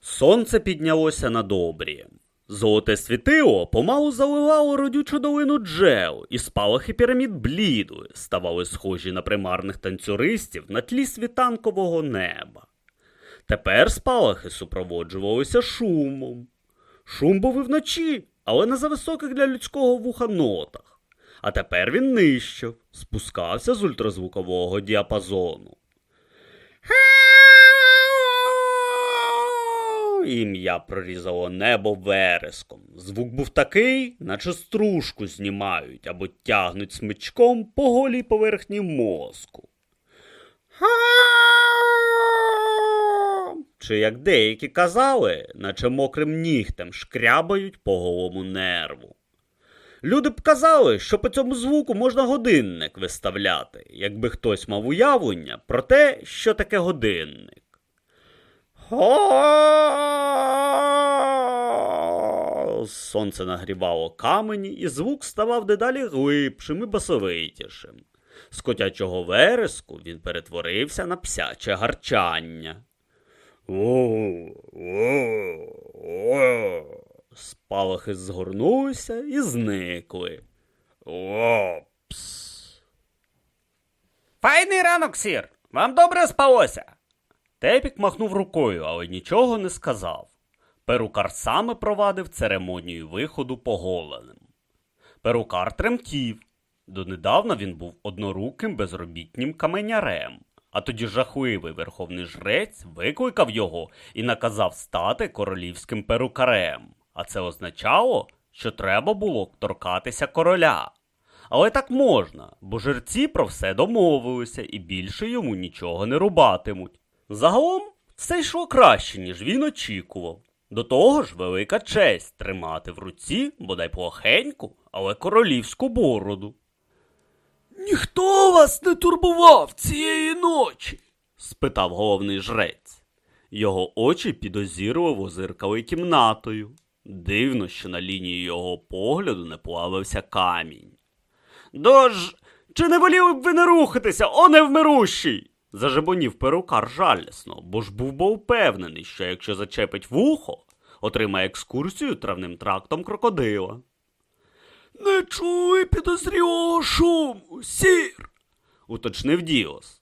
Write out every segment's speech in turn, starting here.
Сонце піднялося над обрієм. Золоте світило помалу заливало родючу долину джел, і спалахи пірамід блідли, ставали схожі на примарних танцюристів на тлі світанкового неба. Тепер спалахи супроводжувалися шумом. Шум був і вночі, але не за високих для людського вуха нотах. А тепер він нижчав, спускався з ультразвукового діапазону. Ім'я прорізало небо вереском. Звук був такий, наче стружку знімають або тягнуть смичком по голій поверхні мозку. Чи як деякі казали, наче мокрим нігтем шкрябають по голому нерву. Люди б казали, що по цьому звуку можна годинник виставляти, якби хтось мав уявлення про те, що таке годинник. Сонце нагрівало камені, і звук ставав дедалі глибшим і басовитішим. З котячого вереску він перетворився на псяче гарчання. Спалахи згорнулися і зникли. Опс. Файний ранок, сір. Вам добре спалося. Тепік махнув рукою, але нічого не сказав. Перукар саме провадив церемонію виходу поголеним. Перукар тремтів. Донедавна він був одноруким безробітнім каменярем, а тоді жахливий верховний жрець викликав його і наказав стати королівським перукарем. А це означало, що треба було торкатися короля. Але так можна, бо жерці про все домовилися і більше йому нічого не рубатимуть. Загалом все йшло краще, ніж він очікував. До того ж, велика честь тримати в руці, бодай плохеньку, але королівську бороду. Ніхто вас не турбував цієї ночі? спитав головний жрець. Його очі підозірливо зиркали кімнатою. Дивно, що на лінії його погляду не плавився камінь. Дож, чи не воліли б ви не рухатися, о невмирущий? Зажебонів перукар жалісно, бо ж був би впевнений, що якщо зачепить вухо, отримає екскурсію травним трактом крокодила. Не чули підозрілого шуму, сір. уточнив Діос.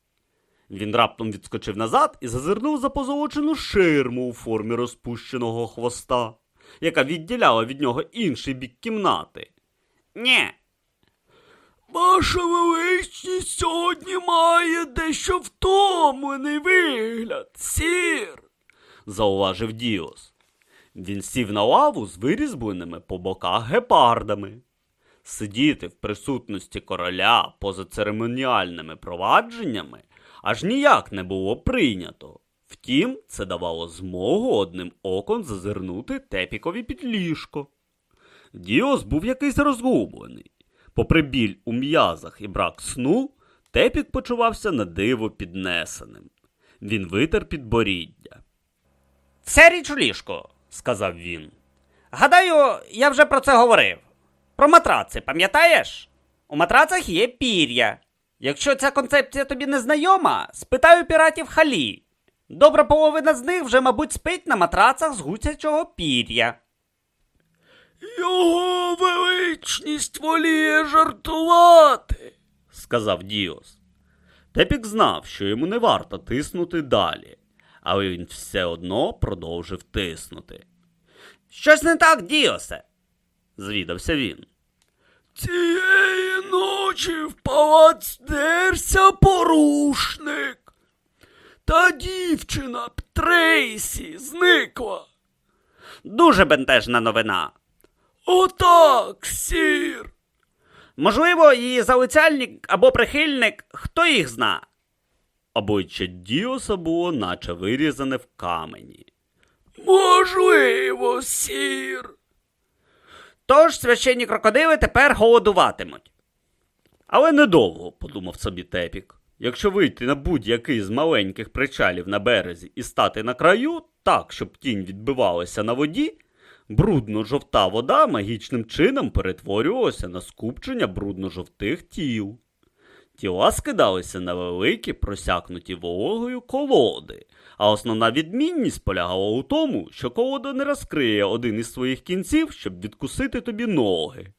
Він раптом відскочив назад і зазирнув за позолочену ширму у формі розпущеного хвоста, яка відділяла від нього інший бік кімнати. Нє, Ваша величність сьогодні має дещо втомлений вигляд, сір. зауважив Діос. Він сів на лаву з вирізбленими по боках гепардами. Сидіти в присутності короля поза церемоніальними провадженнями аж ніяк не було прийнято. Втім, це давало змогу одним оком зазирнути тепікові під ліжко. Діос був якийсь розгублений. Попри біль у м'язах і брак сну, тепік почувався на диво піднесеним. Він витер підборіддя. Це річ у ліжку, Сказав він. Гадаю, я вже про це говорив. Про матраци, пам'ятаєш? У матрацах є пір'я. Якщо ця концепція тобі не знайома, спитай у піратів халі. Добра половина з них вже, мабуть, спить на матрацах з гусячого пір'я. Його величність воліє жартувати. сказав Діос. Тепік знав, що йому не варто тиснути далі, але він все одно продовжив тиснути. Щось не так, Діосе. Звідався він. Цієї ночі в палац дерся порушник. Та дівчина Трейсі зникла. Дуже бентежна новина. Отак, сір. Можливо, її залицяльник або прихильник, хто їх зна. Обличчя Діоса було наче вирізане в камені. Можливо, сір. Тож священні крокодили тепер голодуватимуть. Але недовго, подумав собі Тепік. Якщо вийти на будь-який з маленьких причалів на березі і стати на краю, так, щоб тінь відбивалася на воді, брудно-жовта вода магічним чином перетворювалася на скупчення брудно-жовтих тіл. Тіла скидалися на великі, просякнуті вологою колоди, а основна відмінність полягала у тому, що колода не розкриє один із своїх кінців, щоб відкусити тобі ноги.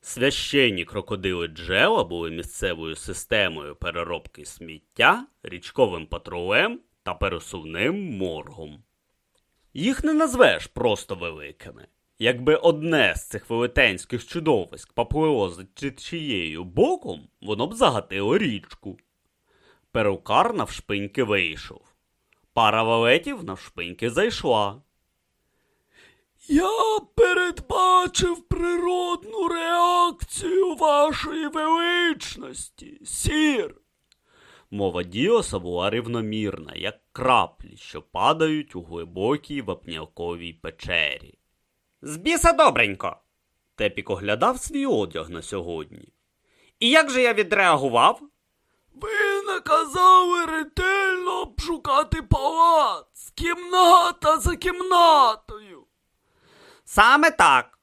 Священні крокодили джела були місцевою системою переробки сміття, річковим патрулем та пересувним моргом. Їх не назвеш просто великими. Якби одне з цих велетенських чудовиськ за течією боком, воно б загатило річку. Перукар навшпиньки вийшов. Пара валетів навшпиньки зайшла. Я передбачив природну реакцію вашої величності, сір. Мова Діоса була рівномірна, як краплі, що падають у глибокій вапнялковій печері. З біса добренько. Тепік оглядав свій одяг на сьогодні. І як же я відреагував? Ви наказали ретельно обшукати палац, кімната за кімнатою. Саме так.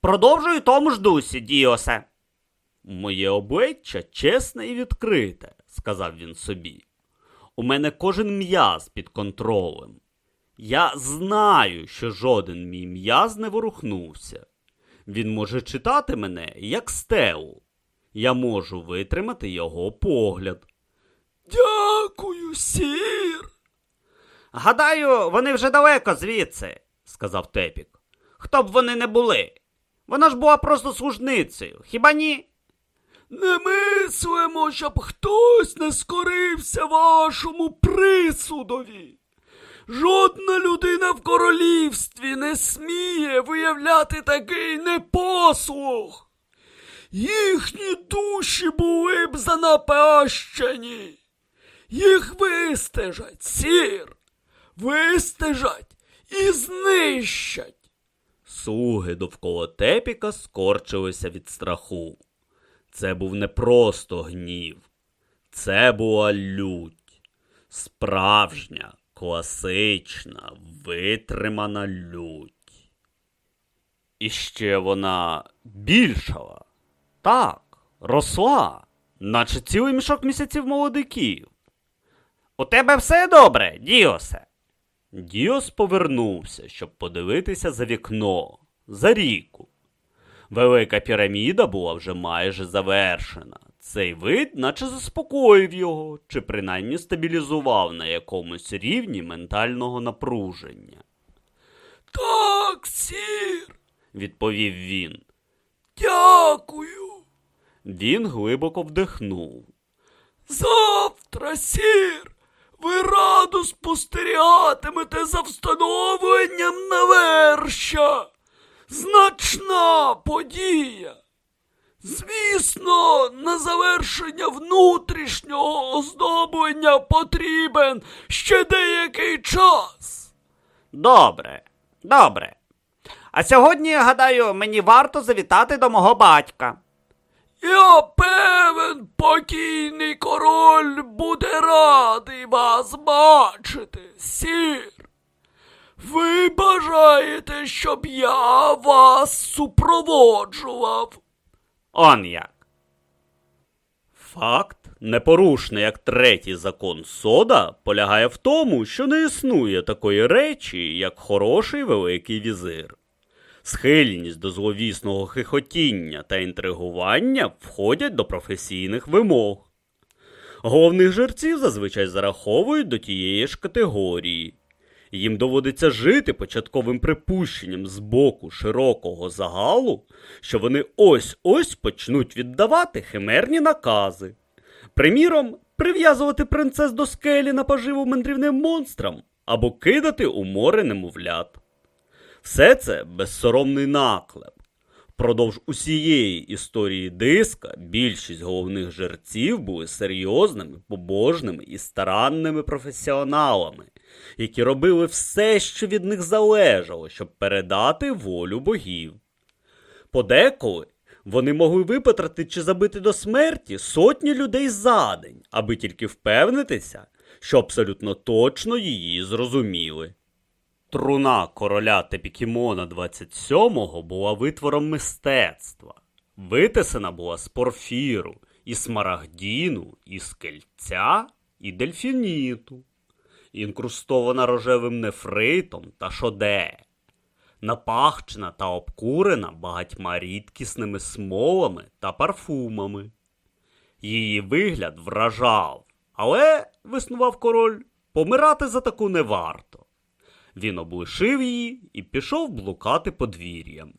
Продовжую тому ж дусі, Діосе. Моє обличчя чесне і відкрите, сказав він собі. У мене кожен м'яз під контролем. Я знаю, що жоден мій м'яз не ворухнувся. Він може читати мене як стелу. Я можу витримати його погляд. Дякую, сір. Гадаю, вони вже далеко звідси, сказав Тепік. хто б вони не були. Вона ж була просто служницею, хіба ні? Не мислимо, щоб хтось не скорився вашому присудові. Жодна людина в королівстві не сміє виявляти такий непослух. Їхні душі були б занапащені. Їх вистежать, сір, вистежать і знищать. Слуги довкола Тепіка скорчилися від страху. Це був не просто гнів, це була лють. Справжня, класична, витримана лють. І ще вона більшала. Так, росла, наче цілий мішок місяців молодиків. У тебе все добре, Діосе. Діос повернувся, щоб подивитися за вікно, за ріку. Велика піраміда була вже майже завершена. Цей вид наче заспокоїв його, чи принаймні стабілізував на якомусь рівні ментального напруження, Так, сір, відповів він. дякую. Він глибоко вдихнув. Завтра, сір, ви радо спостерігатимете за встановленням наверща. Значна подія. Звісно, на завершення внутрішнього оздоблення потрібен ще деякий час. Добре, добре. А сьогодні, я гадаю, мені варто завітати до мого батька. Я певен, покійний король буде радий вас бачити, сір. Ви бажаєте, щоб я вас супроводжував? Он як. Факт, непорушний як третій закон сода, полягає в тому, що не існує такої речі, як хороший великий візир. Схильність до зловісного хихотіння та інтригування входять до професійних вимог. Головних жерців зазвичай зараховують до тієї ж категорії. Їм доводиться жити початковим припущенням з боку широкого загалу, що вони ось-ось почнуть віддавати химерні накази. Приміром, прив'язувати принцес до скелі на поживу мандрівним монстрам або кидати у море немовлят. Все це безсоромний наклеп. Впродовж усієї історії диска більшість головних жерців були серйозними, побожними і старанними професіоналами, які робили все, що від них залежало, щоб передати волю богів. Подеколи вони могли випотрати чи забити до смерті сотні людей за день, аби тільки впевнитися, що абсолютно точно її зрозуміли. Труна короля Тепікімона 27-го була витвором мистецтва. Витисана була з порфіру і смарагдіну, і скельця, і дельфініту, інкрустована рожевим нефритом та шоде, напахчена та обкурена багатьма рідкісними смолами та парфумами. Її вигляд вражав, але, виснував король, помирати за таку не варто. Він облишив її і пішов блукати подвір'ям.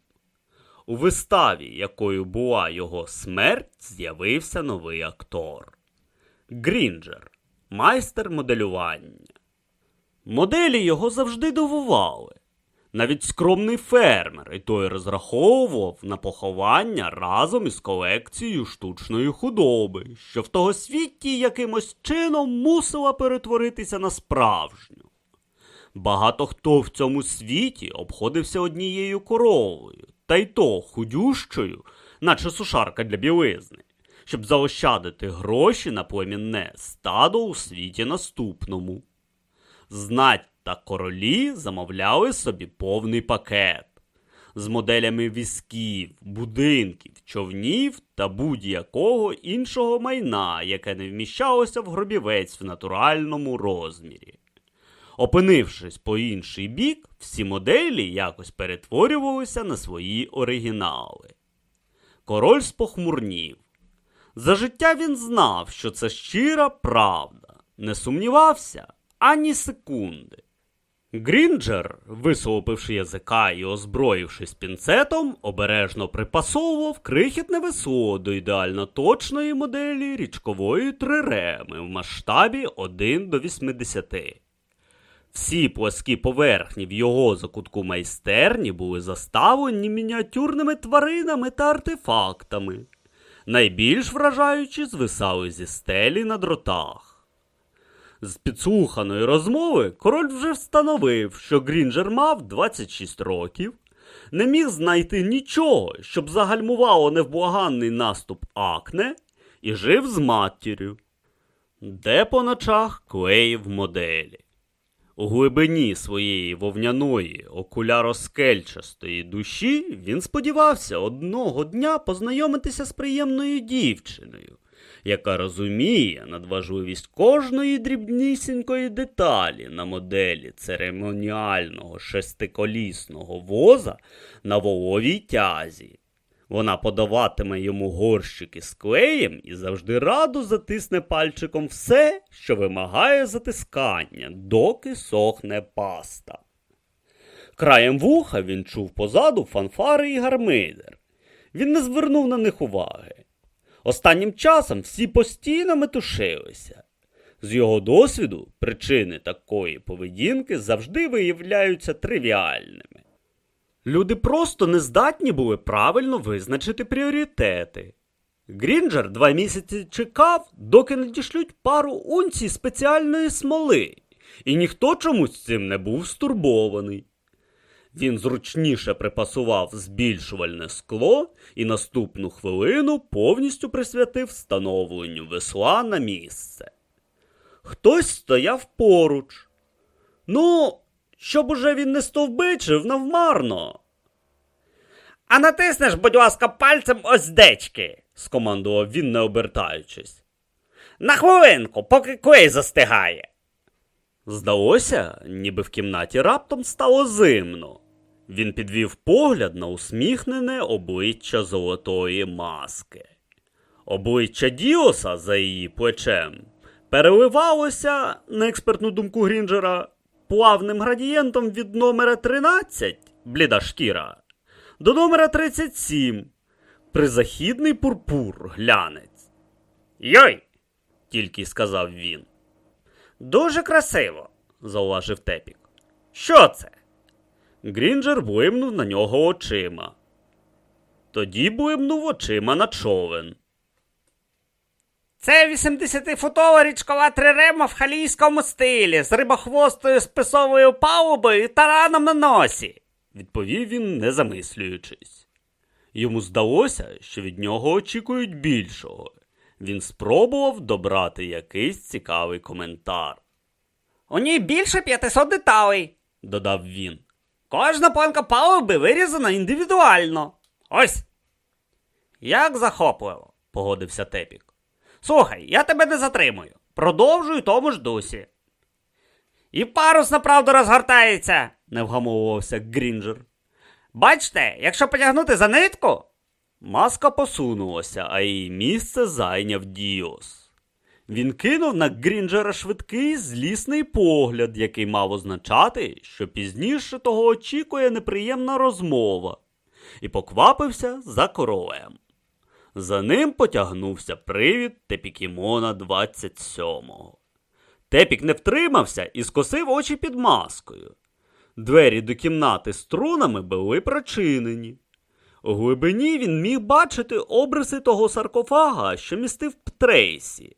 У виставі, якою була його смерть, з'явився новий актор Грінджер, майстер моделювання. Моделі його завжди дивували. Навіть скромний фермер, і той розраховував на поховання разом із колекцією штучної худоби, що в того світі якимось чином мусила перетворитися на справжню. Багато хто в цьому світі обходився однією коровою, та й то худющою, наче сушарка для білизни, щоб заощадити гроші на племінне стадо у світі наступному. Знать та королі замовляли собі повний пакет з моделями візків, будинків, човнів та будь-якого іншого майна, яке не вміщалося в гробівець в натуральному розмірі. Опинившись по інший бік, всі моделі якось перетворювалися на свої оригінали. Король спохмурнів. За життя він знав, що це щира правда, не сумнівався ані секунди. Грінджер, висолопивши язика і озброївшись пінцетом, обережно припасовував крихітне весло до ідеально точної моделі річкової триреми в масштабі 1 до 80. Всі пласкі поверхні в його закутку майстерні були заставлені мініатюрними тваринами та артефактами. Найбільш вражаючі звисали зі стелі на дротах. З підслуханої розмови король вже встановив, що Грінджер мав 26 років, не міг знайти нічого, щоб загальмувало невблаганний наступ акне, і жив з матір'ю, де по ночах клеїв моделі. У глибині своєї вовняної, окуляроскельчастої душі він сподівався одного дня познайомитися з приємною дівчиною, яка розуміє надважливість кожної дрібнісінької деталі на моделі церемоніального шестиколісного воза на воловій тязі. Вона подаватиме йому горщики з клеєм і завжди радо затисне пальчиком все, що вимагає затискання, доки сохне паста. Краєм вуха він чув позаду фанфари і гармидер. Він не звернув на них уваги. Останнім часом всі постійно метушилися. З його досвіду причини такої поведінки завжди виявляються тривіальними. Люди просто не здатні були правильно визначити пріоритети. Грінджер два місяці чекав, доки не дішлють пару унцій спеціальної смоли, і ніхто чомусь цим не був стурбований. Він зручніше припасував збільшувальне скло і наступну хвилину повністю присвятив встановленню весла на місце. Хтось стояв поруч. Ну, щоб уже він не стовбичив навмарно. А натиснеш, будь ласка, пальцем оздечки, скомандував він, не обертаючись. На хвилинку, поки клей застигає. Здалося, ніби в кімнаті раптом стало зимно. Він підвів погляд на усміхнене обличчя золотої маски. Обличчя Діоса за її плечем переливалося, на експертну думку Грінджера, плавним градієнтом від номера 13 бліда шкіра до номера 37 призахідний пурпур глянець. Йой! тільки сказав він. Дуже красиво, зауважив Тепік. Що це? Грінджер блимнув на нього очима. Тоді блимнув очима на човен. Це 80-футова річкова трирема в халійському стилі з рибохвостою списовою палубою і тараном на носі. відповів він, не замислюючись. Йому здалося, що від нього очікують більшого. Він спробував добрати якийсь цікавий коментар, У ній більше 500 деталей. додав він. Кожна планка палуби вирізана індивідуально. Ось. Як захопливо. Погодився Тепік. Слухай, я тебе не затримую. Продовжуй тому ж дусі. І парус направду розгортається, не вгамовувався Грінджер. Бачите, якщо потягнути за нитку. Маска посунулася, а її місце зайняв Діос. Він кинув на Грінджера швидкий злісний погляд, який мав означати, що пізніше того очікує неприємна розмова, і поквапився за королем. За ним потягнувся привід Тепікімона 27-го. Тепік не втримався і скосив очі під маскою. Двері до кімнати струнами були прочинені. У глибині він міг бачити обриси того саркофага, що містив Трейсі.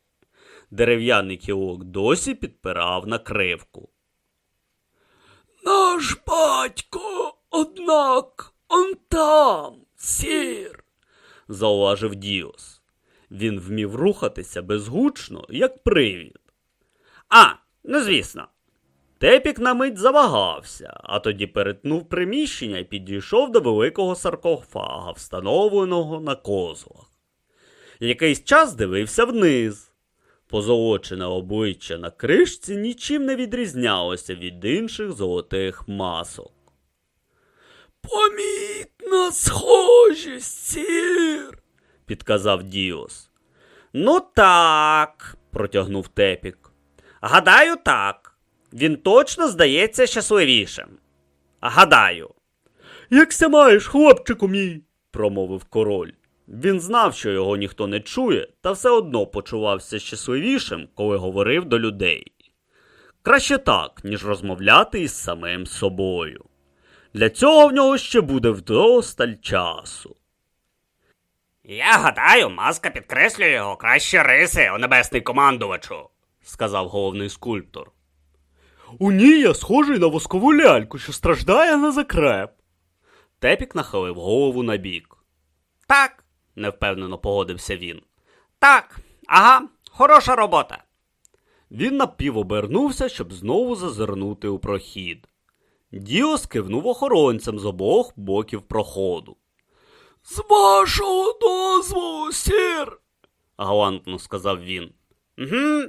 Дерев'яний кілок досі підпирав накривку. Наш батько, однак, он там, сір. зауважив Діос. Він вмів рухатися безгучно, як привід. А, ну звісно. Тепік на мить завагався, а тоді перетнув приміщення і підійшов до великого саркофага, встановленого на козлах. Якийсь час дивився вниз. Позолочене обличчя на кришці нічим не відрізнялося від інших золотих масок. Помітна схожість, сір. підказав Діос. Ну так, протягнув Тепік. Гадаю, так. Він точно здається щасливішим. Гадаю. Якся маєш, хлопчику мій, промовив король. Він знав, що його ніхто не чує, та все одно почувався щасливішим, коли говорив до людей. Краще так, ніж розмовляти із самим собою. Для цього в нього ще буде вдосталь часу. Я гадаю, маска підкреслює його кращі риси, о небесний командувачу, сказав головний скульптор. У ній я схожий на воскову ляльку, що страждає на закреп. Тепік нахилив голову на бік. Так, невпевнено погодився він. так, ага, хороша робота. Він напівобернувся, щоб знову зазирнути у прохід. Діос кивнув охоронцям з обох боків проходу. З вашого дозволу, сір. галантно сказав він. Угу.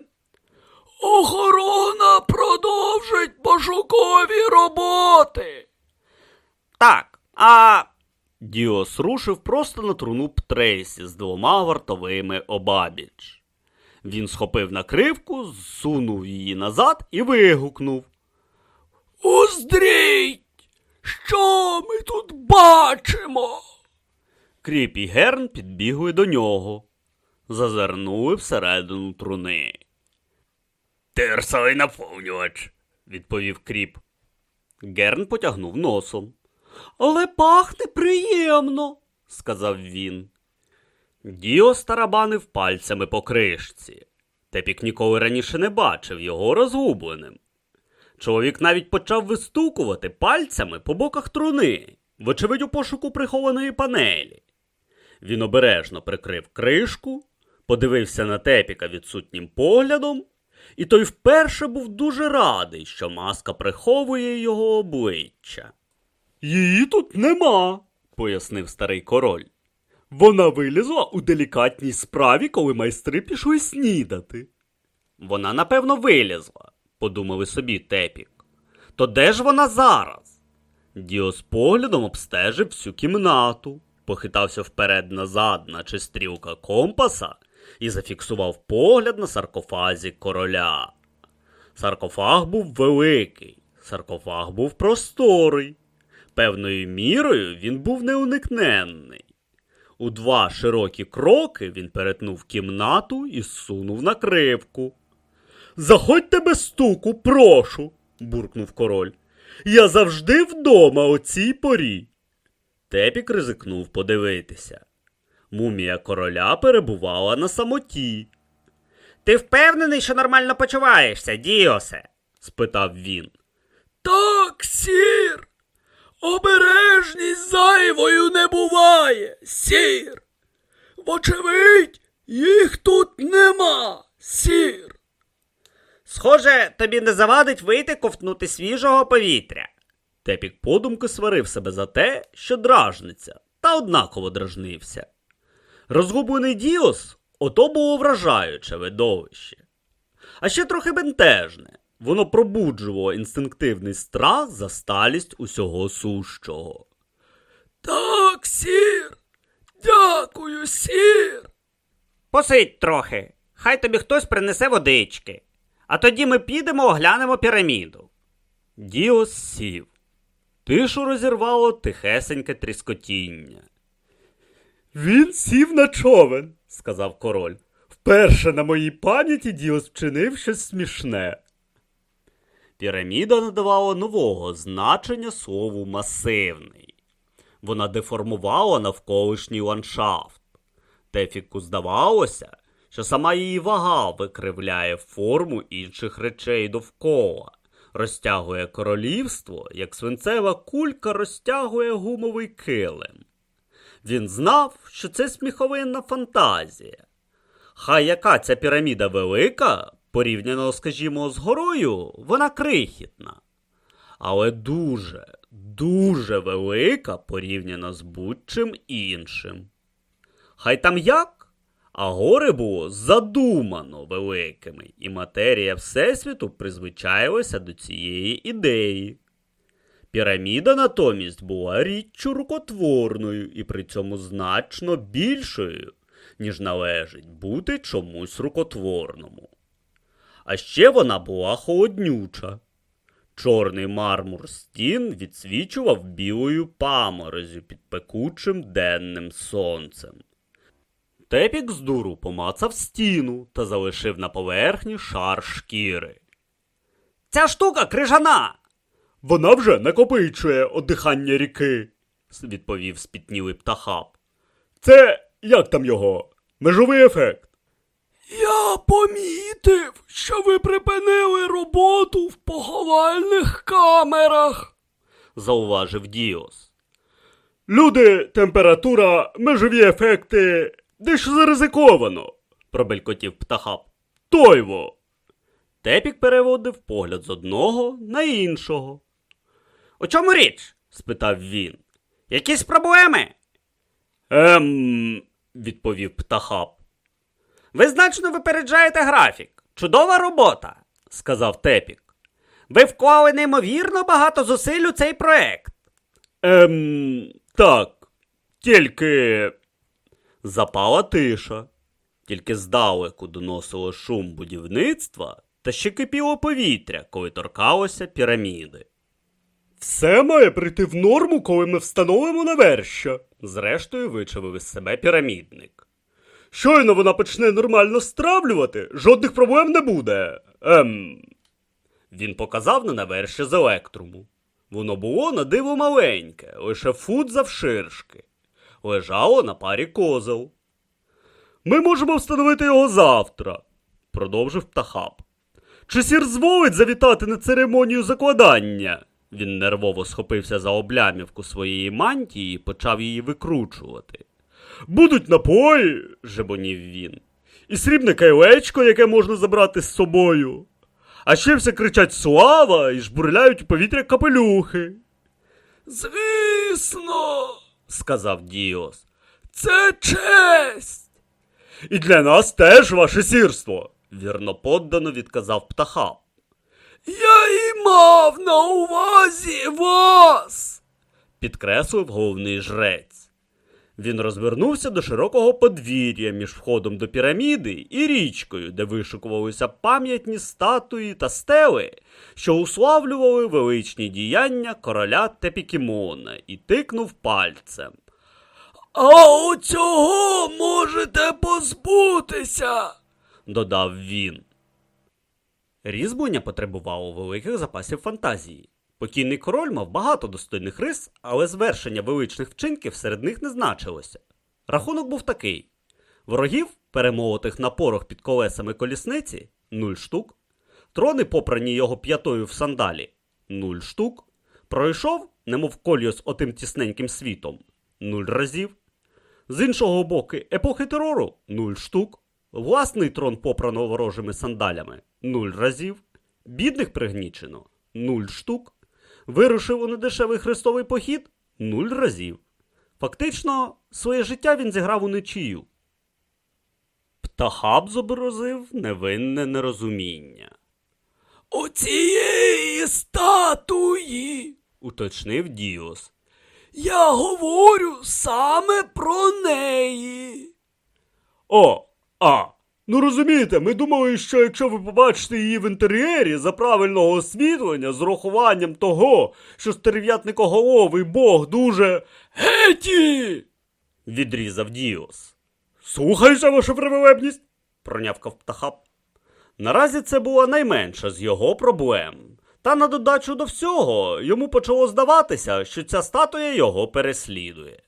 Охорона продовжить пошукові роботи. Так, а Діос рушив просто на труну Птрейсі з двома вартовими обабіч. Він схопив накривку, зсунув її назад і вигукнув. Уздріть, що ми тут бачимо? Кріп і Герн підбігли до нього, зазирнули всередину труни. Тирсовий наповнювач, відповів кріп. Герн потягнув носом. Але пахне приємно, сказав він. Діо старабанив пальцями по кришці. Тепік ніколи раніше не бачив його розгубленим. Чоловік навіть почав вистукувати пальцями по боках труни, вочевидь у пошуку прихованої панелі. Він обережно прикрив кришку, подивився на тепіка відсутнім поглядом, і той вперше був дуже радий, що маска приховує його обличчя. Її тут нема, пояснив старий король. Вона вилізла у делікатній справі, коли майстри пішли снідати. Вона, напевно, вилізла, подумали собі тепік. То де ж вона зараз? Діо з поглядом обстежив всю кімнату, похитався вперед-назад, наче стрілка компаса, і зафіксував погляд на саркофазі короля. Саркофаг був великий, саркофаг був просторий. Певною мірою він був неуникненний. У два широкі кроки він перетнув кімнату і сунув накривку. Заходьте без стуку, прошу, буркнув король. Я завжди вдома о цій порі. Тепік ризикнув подивитися. Мумія короля перебувала на самоті. ти впевнений, що нормально почуваєшся, Діосе? спитав він. Так, сір. Обережність зайвою не буває, сір. Вочевидь, їх тут нема, сір. Схоже, тобі не завадить вийти ковтнути свіжого повітря. Тепік подумки сварив себе за те, що дражниться, та однаково дражнився. Розгублений Діос Ото було вражаюче видовище. А ще трохи бентежне. Воно пробуджувало інстинктивний страх за сталість усього сущого. Так, сір. Дякую, сір. Посидь трохи. Хай тобі хтось принесе водички. А тоді ми підемо оглянемо піраміду. Діос сів. Тишу розірвало тихесеньке тріскотіння. Він сів на човен, сказав король. Вперше на моїй пам'яті Діос вчинив щось смішне. Піраміда надавала нового значення слову масивний. Вона деформувала навколишній ландшафт. Тефіку здавалося, що сама її вага викривляє форму інших речей довкола, розтягує королівство, як свинцева кулька розтягує гумовий килим. Він знав, що це сміховинна фантазія. Хай яка ця піраміда велика, порівняно, скажімо, з горою, вона крихітна. Але дуже, дуже велика порівняно з будь-чим іншим. Хай там як, а гори було задумано великими, і матерія Всесвіту призвичаїлася до цієї ідеї. Піраміда натомість була річчю рукотворною і при цьому значно більшою, ніж належить бути чомусь рукотворному. А ще вона була холоднюча. Чорний мармур стін відсвічував білою паморозю під пекучим денним сонцем. Тепік з дуру помацав стіну та залишив на поверхні шар шкіри. Ця штука крижана. Вона вже накопичує оддихання ріки, відповів спітнілий птахап. Це як там його? Межовий ефект. Я помітив, що ви припинили роботу в поховальних камерах. зауважив Діос. Люди, температура, межові ефекти дещо заризиковано, пробелькотів птахап. Тойво. Тепік переводив погляд з одного на іншого. У чому річ? спитав він. Якісь проблеми? Ем, відповів птахап, Ви значно випереджаєте графік. Чудова робота, сказав Тепік. Ви вклали неймовірно багато зусиль у цей проект. Ем, так, тільки. Запала тиша, тільки здалеку доносило шум будівництва та ще кипіло повітря, коли торкалося піраміди. Все має прийти в норму, коли ми встановимо навершя, зрештою вичавив із себе пірамідник. Щойно вона почне нормально стравлювати, жодних проблем не буде. Ем. Він показав на наверші з електруму. Воно було на диво маленьке, лише фут завширшки. Лежало на парі козел. Ми можемо встановити його завтра, продовжив птахап. Чи сір зволить завітати на церемонію закладання? Він нервово схопився за облямівку своєї мантії і почав її викручувати. Будуть напої, жебонів він, і срібне кайлечко, яке можна забрати з собою. А ще все кричать слава і жбурляють у повітря капелюхи. Звісно, сказав Діос. це честь. І для нас теж ваше сірство, вірно поддано відказав птаха. Я і мав на увазі вас. підкреслив головний жрець. Він розвернувся до широкого подвір'я між входом до піраміди і річкою, де вишикувалися пам'ятні статуї та стели, що уславлювали величні діяння короля Тепікімона, і тикнув пальцем. А у цього можете позбутися. додав він. Різьблення потребувало великих запасів фантазії. Покійний король мав багато достойних рис, але звершення величних вчинків серед них не значилося. Рахунок був такий: ворогів, перемолотих на порох під колесами колісниці 0 штук, трони, попрані його п'ятою в сандалі 0 штук, пройшов, немов кольос отим тісненьким світом 0 разів. З іншого боку, епохи терору 0 штук, власний трон попрано ворожими сандалями 0 разів, бідних пригнічено 0 штук, вирушив у недешевий хрестовий похід 0 разів. Фактично, своє життя він зіграв у нечію. Птахаб зобразив невинне нерозуміння. У цієї статуї. Уточнив Діос. Я говорю саме про неї. О, а. Ну розумієте, ми думали, що якщо ви побачите її в інтер'єрі за правильного освітлення з урахуванням того, що стерв'ятникоголовий бог дуже Геті! відрізав Діос. Слухайся, ваша привилебність, пронявкав птахап. Наразі це була найменша з його проблем. Та на додачу до всього йому почало здаватися, що ця статуя його переслідує.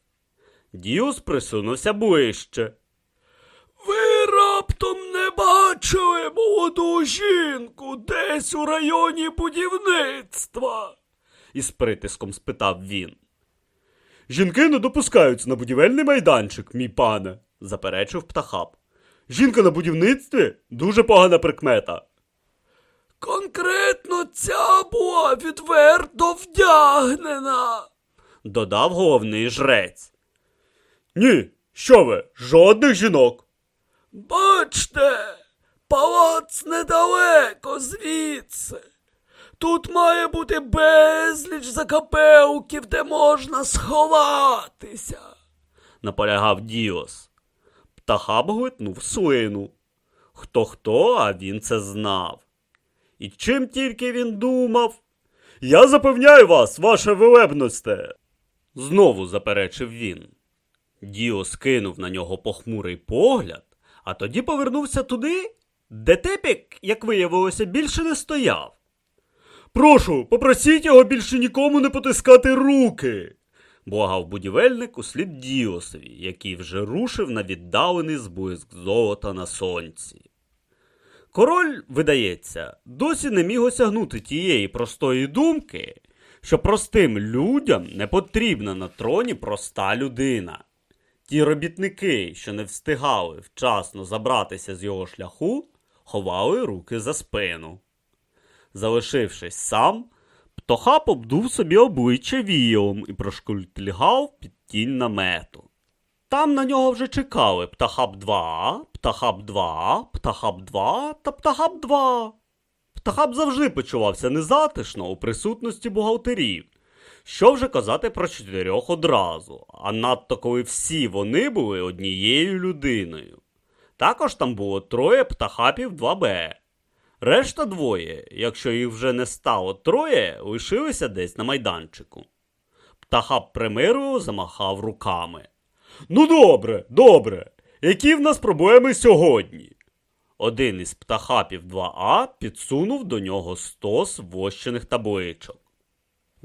Діус присунувся ближче. Раптом не бачили молоду жінку десь у районі будівництва. із притиском спитав він. Жінки не допускаються на будівельний майданчик, мій пане, заперечив птахап. Жінка на будівництві дуже погана прикмета. Конкретно ця була відверто вдягнена. додав головний жрець. Ні, що ви, жодних жінок. Бачте, палац недалеко звідси. Тут має бути безліч закапелків, де можна сховатися. наполягав Діос. Птахаб глитнув слину. Хто хто, а він це знав. І чим тільки він думав. Я запевняю вас, ваше велебносте. Знову заперечив він. Діос кинув на нього похмурий погляд, а тоді повернувся туди, де тепік, як виявилося, більше не стояв. Прошу, попросіть його більше нікому не потискати руки. Благав будівельник услід Діосові, який вже рушив на віддалений зблиск золота на сонці. Король, видається, досі не міг осягнути тієї простої думки, що простим людям не потрібна на троні проста людина. Ті робітники, що не встигали вчасно забратися з його шляху, ховали руки за спину. Залишившись сам, птохап обдув собі обличчя віялом і прошкультильгав під тінь намету. Там на нього вже чекали птахап 2, птахап 2, птахап 2 та птахап 2. Птахап завжди почувався незатишно у присутності бухгалтерів. Що вже казати про чотирьох одразу, а надто коли всі вони були однією людиною. Також там було троє птахапів 2Б. Решта двоє, якщо їх вже не стало троє, лишилися десь на майданчику. Птахап примирливо замахав руками. Ну добре, добре. Які в нас проблеми сьогодні? Один із птахапів 2А підсунув до нього стос вощених табличок.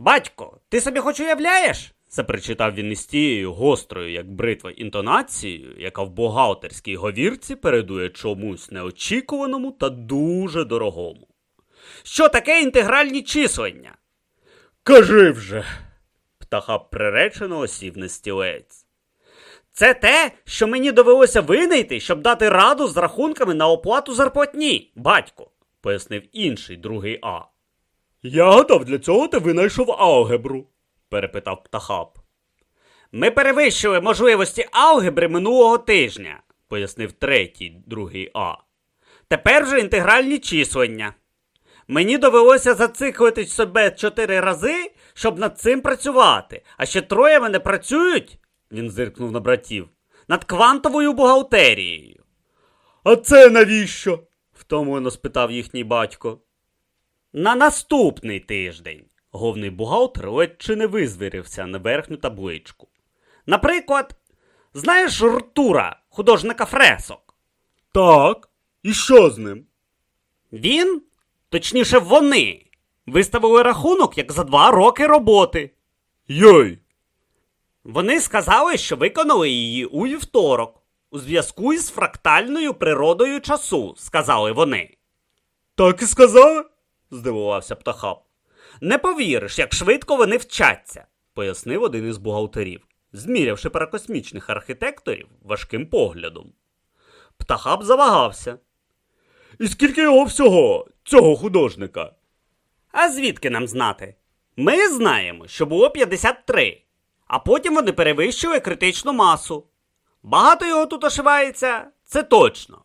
Батько, ти собі хоч уявляєш? Запричитав він із тією гострою, як бритва, інтонацією, яка в бухгалтерській говірці передує чомусь неочікуваному та дуже дорогому. Що таке інтегральні числення? Кажи вже. Птахап приречено осів на стілець. Це те, що мені довелося винайти, щоб дати раду з рахунками на оплату зарплатні, батько. пояснив інший другий А. Я гадав, для цього ти винайшов алгебру, перепитав птахап. Ми перевищили можливості алгебри минулого тижня, пояснив третій другий А. Тепер вже інтегральні числення. Мені довелося зациклити себе чотири рази, щоб над цим працювати. А ще троє мене працюють, Він зиркнув на братів. над квантовою бухгалтерією. А це навіщо? втомлено спитав їхній батько. На наступний тиждень. Головний бухгалтер ледь чи не визвірився на верхню табличку. Наприклад, знаєш Ртура, художника фресок? Так, і що з ним? Він, точніше, вони, виставили рахунок як за два роки роботи. Йой! Вони сказали, що виконали її у вівторок, у зв'язку із фрактальною природою часу, сказали вони. Так і сказали? Здивувався птахап. Не повіриш, як швидко вони вчаться. пояснив один із бухгалтерів, змірявши паракосмічних архітекторів важким поглядом. Птахап завагався. І скільки його всього, цього художника? А звідки нам знати? Ми знаємо, що було 53, а потім вони перевищили критичну масу. Багато його тут ошивається, це точно.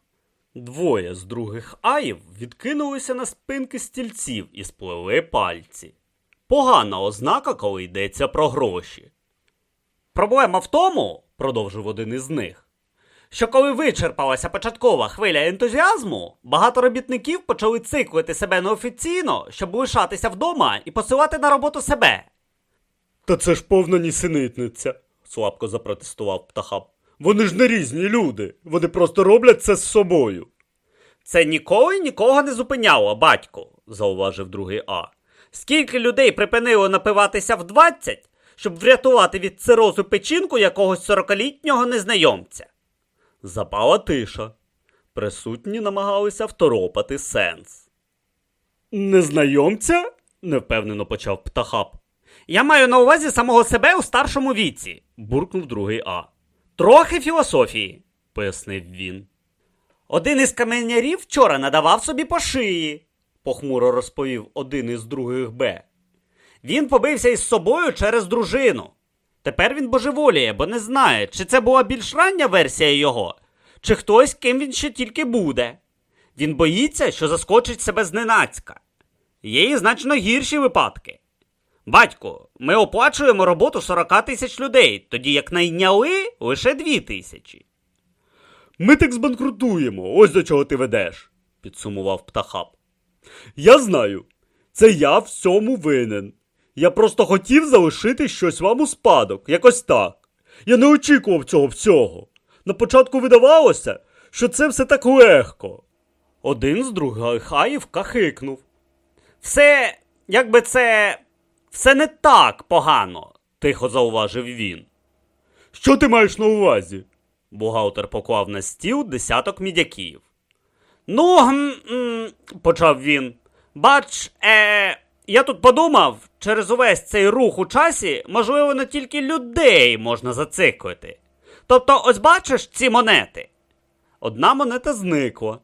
Двоє з других аїв відкинулися на спинки стільців і сплели пальці. Погана ознака, коли йдеться про гроші. Проблема в тому, продовжив один із них. що коли вичерпалася початкова хвиля ентузіазму, багато робітників почали циклити себе неофіційно, щоб лишатися вдома і посилати на роботу себе. Та це ж повна нісенітниця, слабко запротестував птахап. Вони ж не різні люди, вони просто роблять це з собою. Це ніколи нікого не зупиняло, батьку, зауважив другий А. Скільки людей припинило напиватися в 20, щоб врятувати від цирозу печінку якогось сорокалітнього незнайомця? Запала тиша. Присутні намагалися второпати сенс. Незнайомця? невпевнено почав птахап. Я маю на увазі самого себе у старшому віці. буркнув другий А, Трохи філософії. пояснив він. Один із каменярів вчора надавав собі по шиї, похмуро розповів один із других Б. Він побився із собою через дружину. Тепер він божеволіє, бо не знає, чи це була більш рання версія його, чи хтось, ким він ще тільки буде. Він боїться, що заскочить себе зненацька. Є і значно гірші випадки. Батько, ми оплачуємо роботу 40 тисяч людей, тоді як найняли лише 2 тисячі. Ми так збанкрутуємо, ось до чого ти ведеш, підсумував птахап. Я знаю, це я всьому винен. Я просто хотів залишити щось вам у спадок, якось так. Я не очікував цього всього. На початку видавалося, що це все так легко. Один з других хаїв кахикнув. Все, якби це. Все не так погано, тихо зауважив він. Що ти маєш на увазі? Бухгалтер поклав на стіл десяток мідяків. Ну, гм, м, почав він. Бач, е, я тут подумав, через увесь цей рух у часі, можливо, не тільки людей можна зациклити. Тобто, ось бачиш ці монети. Одна монета зникла.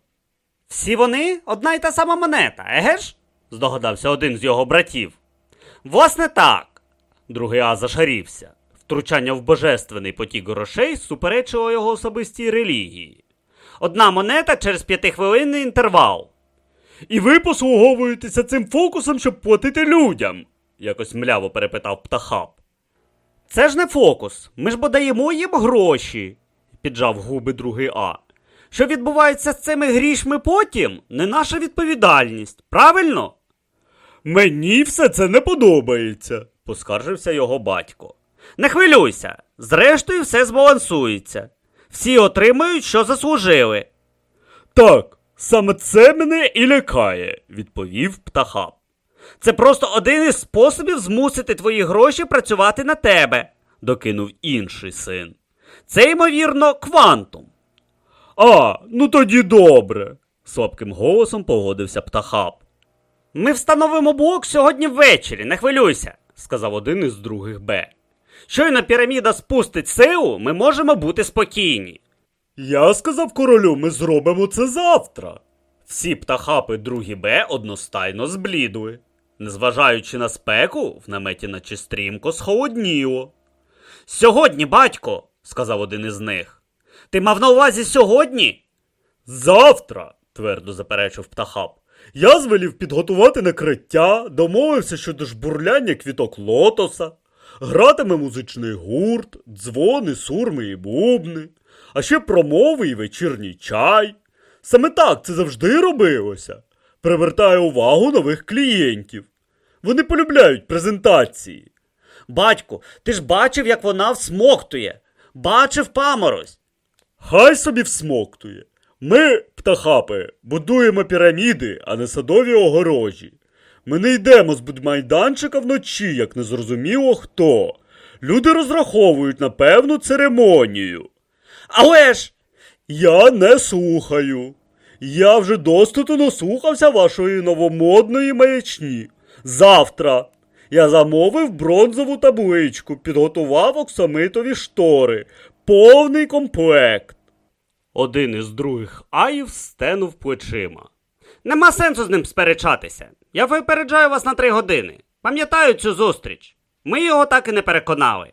Всі вони одна й та сама монета, еге ж? здогадався один з його братів. Власне так. Другий А зашарівся. Втручання в божественний потік грошей суперечило його особистій релігії. Одна монета через п'ятихвилинний інтервал. І ви послуговуєтеся цим фокусом, щоб платити людям? якось мляво перепитав птахап. Це ж не фокус. Ми ж бо даємо їм гроші, піджав губи другий А. Що відбувається з цими грішми потім, не наша відповідальність, правильно? Мені все це не подобається, поскаржився його батько. Не хвилюйся, зрештою все збалансується. Всі отримають, що заслужили. Так, саме це мене і лякає, відповів птахап. Це просто один із способів змусити твої гроші працювати на тебе, докинув інший син. Це, ймовірно, квантум. А, ну тоді добре, слабким голосом погодився птахап. Ми встановимо блок сьогодні ввечері, не хвилюйся, сказав один із других Б. Щойно піраміда спустить силу, ми можемо бути спокійні. Я сказав королю, ми зробимо це завтра. Всі птахапи другі Б одностайно зблідли. Незважаючи на спеку, в наметі наче стрімко схолодніло. Сьогодні, батько, сказав один із них. Ти мав на увазі сьогодні? Завтра, твердо заперечив птахап. Я звелів підготувати накриття, домовився щодо жбурляння квіток лотоса, гратиме музичний гурт, дзвони, сурми і бубни, а ще промови і вечірній чай. Саме так це завжди робилося. Привертає увагу нових клієнтів. Вони полюбляють презентації. Батьку, ти ж бачив, як вона всмоктує. Бачив паморозь. Хай собі всмоктує. Ми, птахапи, будуємо піраміди, а не садові огорожі. Ми не йдемо з будмайданчика вночі, як незрозуміло хто. Люди розраховують на певну церемонію. Але ж. Я не слухаю. Я вже достату наслухався вашої новомодної маячні. Завтра я замовив бронзову табличку, підготував оксамитові штори, повний комплект. Один із других аїв стенув плечима. Нема сенсу з ним сперечатися. Я випереджаю вас на три години. Пам'ятаю цю зустріч. Ми його так і не переконали.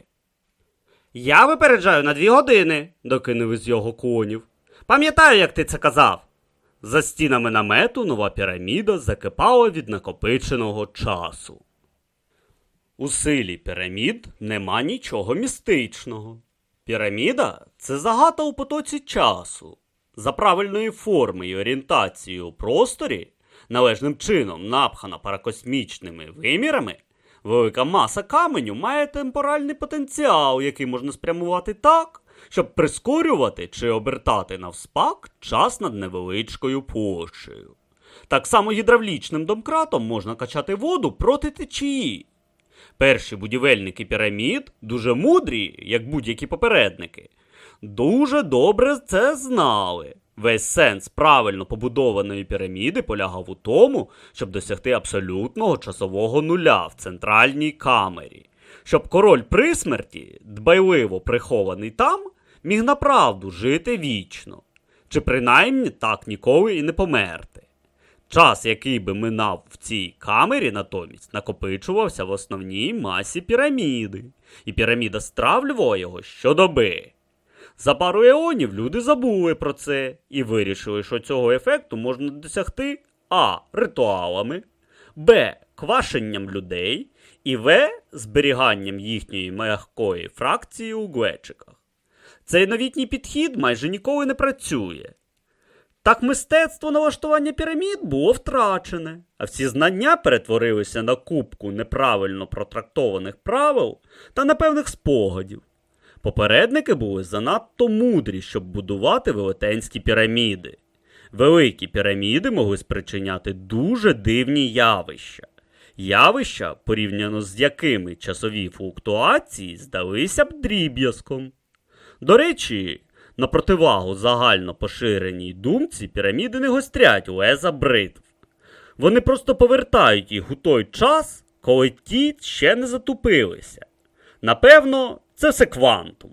Я випереджаю на дві години, докинув із його клонів. Пам'ятаю, як ти це казав. За стінами намету нова піраміда закипала від накопиченого часу. У силі пірамід нема нічого містичного. Піраміда це загата у потоці часу. За правильної форми і орієнтації у просторі, належним чином напхана паракосмічними вимірами, велика маса каменю має темпоральний потенціал, який можна спрямувати так, щоб прискорювати чи обертати навспак час над невеличкою площею. Так само гідравлічним домкратом можна качати воду проти течії. Перші будівельники пірамід, дуже мудрі, як будь-які попередники, дуже добре це знали. Весь сенс правильно побудованої піраміди полягав у тому, щоб досягти абсолютного часового нуля в центральній камері, щоб король при смерті, дбайливо прихований там, міг направду жити вічно, чи принаймні так ніколи і не померти. Час, який би минав в цій камері, натомість накопичувався в основній масі піраміди, і піраміда стравлювала його щодоби. За пару еонів люди забули про це і вирішили, що цього ефекту можна досягти а. ритуалами, б. квашенням людей і в. зберіганням їхньої м'якої фракції у глечиках. Цей новітній підхід майже ніколи не працює. Так мистецтво налаштування пірамід було втрачене, а всі знання перетворилися на кубку неправильно протрактованих правил та непевних спогадів. Попередники були занадто мудрі, щоб будувати велетенські піраміди. Великі піраміди могли спричиняти дуже дивні явища. Явища, порівняно з якими часові флуктуації здалися б дріб'язком. До речі, на противагу загально поширеній думці піраміди не гострять у Еза бритв. Вони просто повертають їх у той час, коли ті ще не затупилися. Напевно, це все квантум.